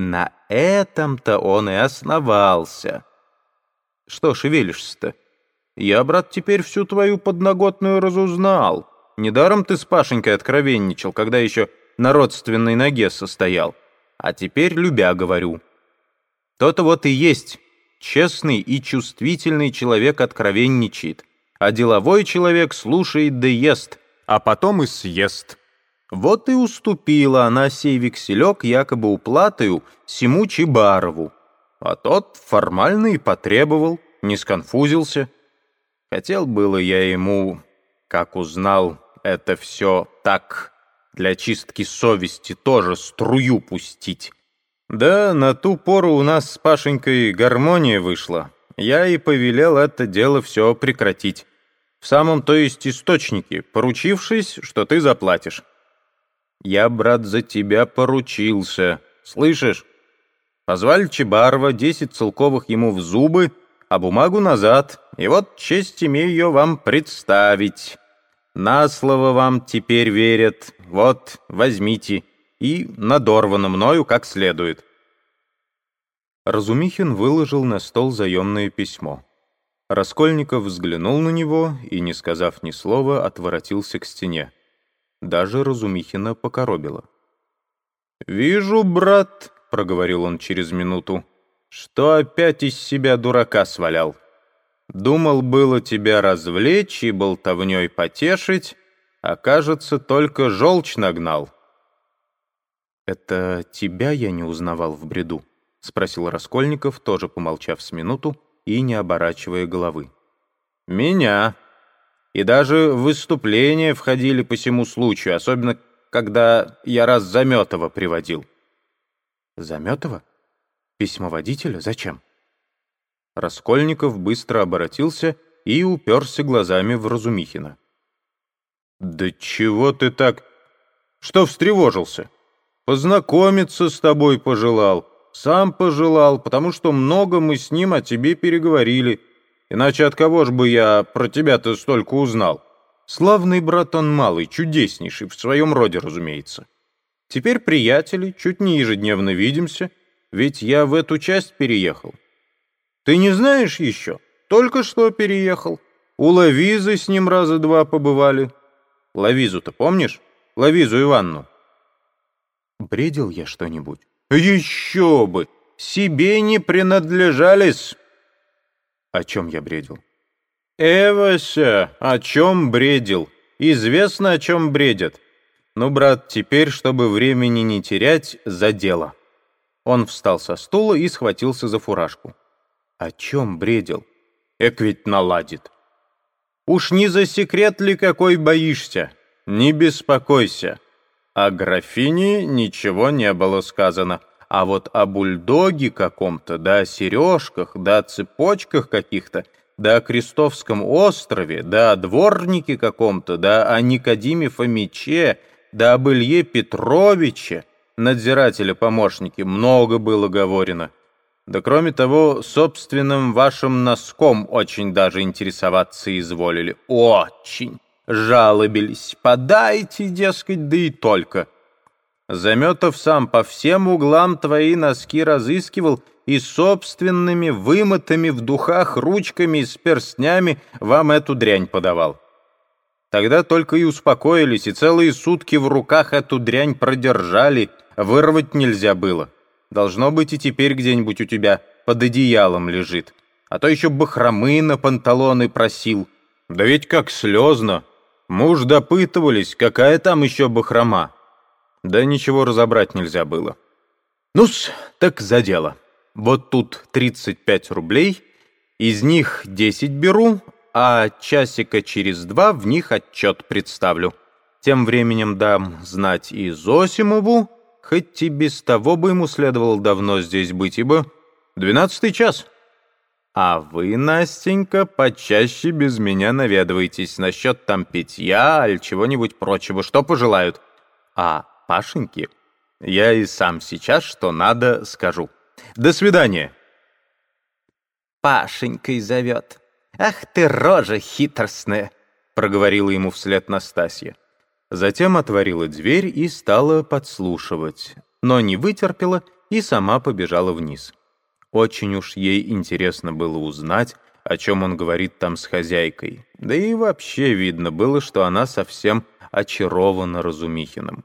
На этом-то он и основался. Что шевелишься-то? Я, брат, теперь всю твою подноготную разузнал. Недаром ты с Пашенькой откровенничал, когда еще на родственной ноге состоял. А теперь любя говорю. То-то вот и есть. Честный и чувствительный человек откровенничает, а деловой человек слушает да ест, а потом и съест. Вот и уступила она сей векселек якобы уплатою Сему Чебарову. А тот формально и потребовал, не сконфузился. Хотел было я ему, как узнал это все так, для чистки совести тоже струю пустить. Да, на ту пору у нас с Пашенькой гармония вышла. Я и повелел это дело все прекратить. В самом то есть источнике, поручившись, что ты заплатишь. Я, брат, за тебя поручился. Слышишь? Позвали Чебарова, десять целковых ему в зубы, а бумагу назад. И вот честь имею ее вам представить. На слово вам теперь верят. Вот, возьмите. И надорвано мною как следует. Разумихин выложил на стол заемное письмо. Раскольников взглянул на него и, не сказав ни слова, отворотился к стене. Даже Разумихина покоробило. «Вижу, брат», — проговорил он через минуту, — «что опять из себя дурака свалял. Думал было тебя развлечь и болтовней потешить, а, кажется, только желчь нагнал». «Это тебя я не узнавал в бреду?» — спросил Раскольников, тоже помолчав с минуту и не оборачивая головы. «Меня», и даже выступления входили по всему случаю, особенно когда я раз Заметова приводил. Заметова? Письмоводителя? Зачем? Раскольников быстро обратился и уперся глазами в Разумихина. «Да чего ты так? Что встревожился? Познакомиться с тобой пожелал. Сам пожелал, потому что много мы с ним о тебе переговорили. Иначе от кого ж бы я про тебя-то столько узнал? Славный брат он малый, чудеснейший, в своем роде, разумеется. Теперь приятели, чуть не ежедневно видимся, ведь я в эту часть переехал. Ты не знаешь еще? Только что переехал. У Лавизы с ним раза два побывали. Лавизу-то помнишь? Лавизу Иванну. Бредил я что-нибудь? Еще бы! Себе не принадлежались. О чем я бредил? Эвася, о чем бредил? Известно, о чем бредят. Ну, брат, теперь, чтобы времени не терять, за дело. Он встал со стула и схватился за фуражку. О чем бредил? Эк ведь наладит. Уж не за секрет ли какой боишься? Не беспокойся. О графине ничего не было сказано. А вот о бульдоге каком-то, да о сережках, да о цепочках каких-то, да о Крестовском острове, да о дворнике каком-то, да о Никодиме Фомиче, да об Илье Петровиче, надзирателя-помощники, много было говорено. Да кроме того, собственным вашим носком очень даже интересоваться изволили. Очень. Жалобились. Подайте, дескать, да и только. Заметов сам по всем углам твои носки разыскивал и собственными вымытыми в духах ручками с перстнями вам эту дрянь подавал. Тогда только и успокоились, и целые сутки в руках эту дрянь продержали, вырвать нельзя было. Должно быть и теперь где-нибудь у тебя под одеялом лежит. А то еще бахромы на панталоны просил. Да ведь как слезно. Муж допытывались, какая там еще бахрома. Да ничего разобрать нельзя было. Ну-с, так за дело. Вот тут 35 рублей, из них 10 беру, а часика через два в них отчет представлю. Тем временем дам знать и Зосимову, хоть и без того бы ему следовало давно здесь быть, ибо двенадцатый час. А вы, Настенька, почаще без меня наведываетесь насчет там питья или чего-нибудь прочего, что пожелают. А Пашеньке я и сам сейчас, что надо, скажу. До свидания. Пашенькой зовет. Ах ты, рожа хитростная, проговорила ему вслед Настасья. Затем отворила дверь и стала подслушивать, но не вытерпела и сама побежала вниз. Очень уж ей интересно было узнать, о чем он говорит там с хозяйкой. Да и вообще видно было, что она совсем очарована Разумихиным.